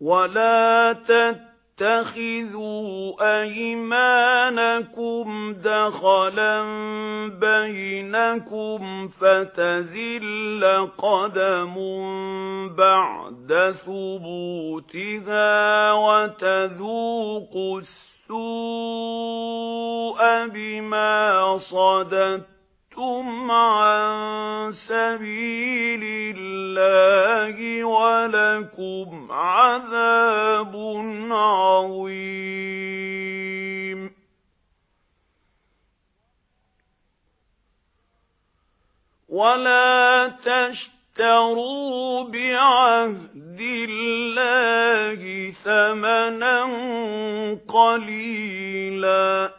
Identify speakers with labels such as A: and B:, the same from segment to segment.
A: وَلَا تَتَّخِذُوا أَيْمَانَكُمْ دَخَلًا بَيْنَكُمْ فَتَزِلَّ قَدَمٌ بَعْدَ ثُبُوتِهَا وَتَذُوقُوا السُّوءَ بِمَا صَدَدتُّمْ عَن سَبِيلِ اللَّهِ وَلَكُمْ عَذَابٌ عَظِيمٌ. وَلَا تَشْتَرُوا بِعَهْدِ اللَّهِ ثَمَنًا قَلِيلًا.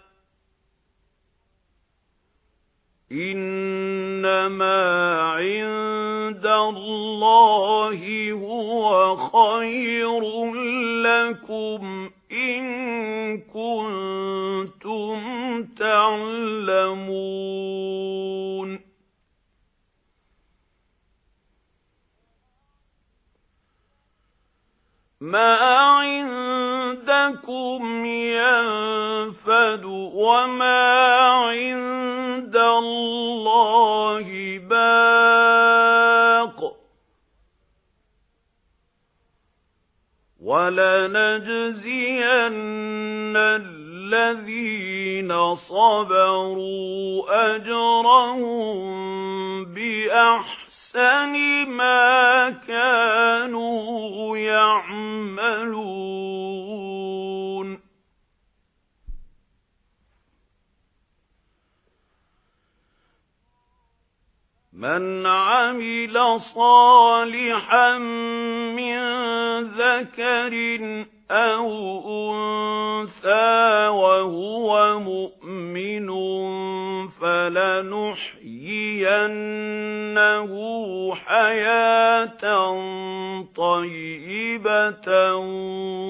A: إِنَّمَا عِندَ اللَّهِ هُوَ خَيْرٌ لَّكُمْ إِن كُنتُمْ تَعْلَمُونَ. مَا عِندَكُمْ يَنفَدُ وَمَا عِندَ اللَّهِ بَاقٍ وَلَنَجْزِيَنَّ الَّذِينَ صَبَرُوا أَجْرَهُم بِأَحْسَنِ مَا كَانُوا يَعْمَلُونَ. مَنْ عَمِلَ صَالِحًا مِنْ ذَكَرٍ أَوْ أُنْثَى وَهُوَ مُؤْمِنٌ فَلَنُحْيِيَنَّهُ حَيَاةً طَيِّبَةً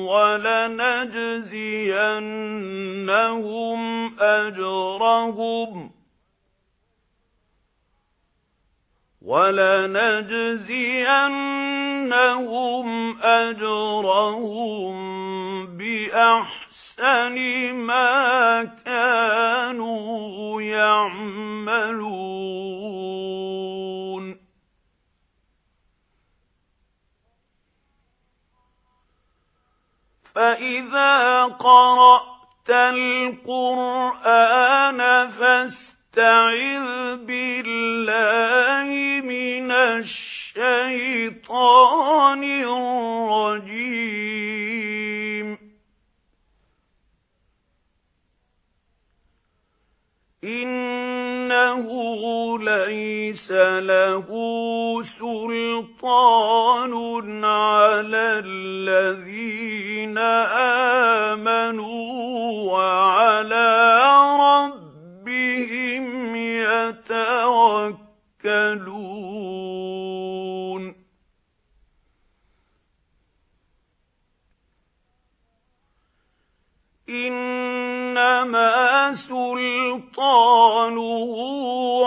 A: وَلَنَجْزِيَنَّهُمْ أَجْرَهُمْ وَلَنَجْزِيَنَّهُمْ أَجْرَهُم بِأَحْسَنِ مَا كَانُوا يَعْمَلُونَ. فَإِذَا قَرَأْتَ الْقُرْآنَ فَاسْتَعِذْ بِاللَّهِ الشَّيْطَانِ الرَّجِيمِ. إِنَّهُ لَيْسَ لَهُ سُلْطَانٌ عَلَى الَّذِينَ آمَنُوا. إِنَّمَا سُلْطَانُهُ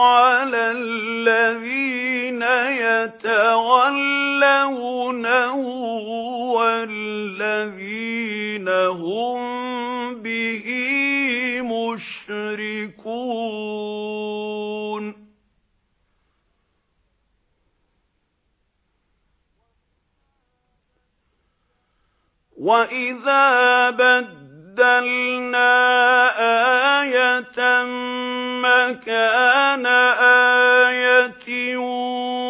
A: عَلَى الَّذِينَ يَتَوَلَّوْنَهُ وَالَّذِينَ هُمْ بِهِ مُشْرِكُونَ. وَإِذَا بَدَّلْنَا آيَةً مَكَانَ آيَةٍ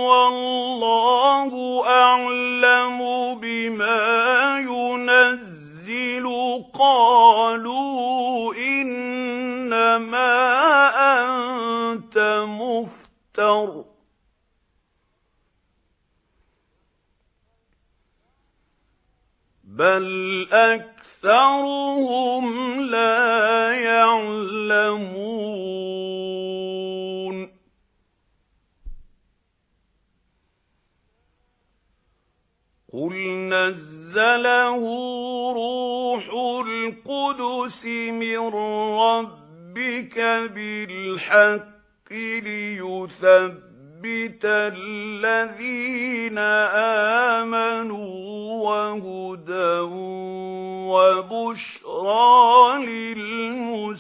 A: وَاللَّهُ أَعْلَمُ بِمَا يُنَزِّلُ قَالُوا إِنَّمَا أَنْتَ مُفْتَرٍ بَلْ أَكْثَرُهُمْ لَا يَعْلَمُونَ قُلْ نَزَّلَهُ رُوحُ الْقُدُسِ مِنْ رَبِّكَ بِالْحَقِّ لِيُثَبِّتَ يُثْبِتَ الَّذِينَ آمَنُوا وَهُدًى وَبُشْرَى لِلْمُسْلِمِينَ.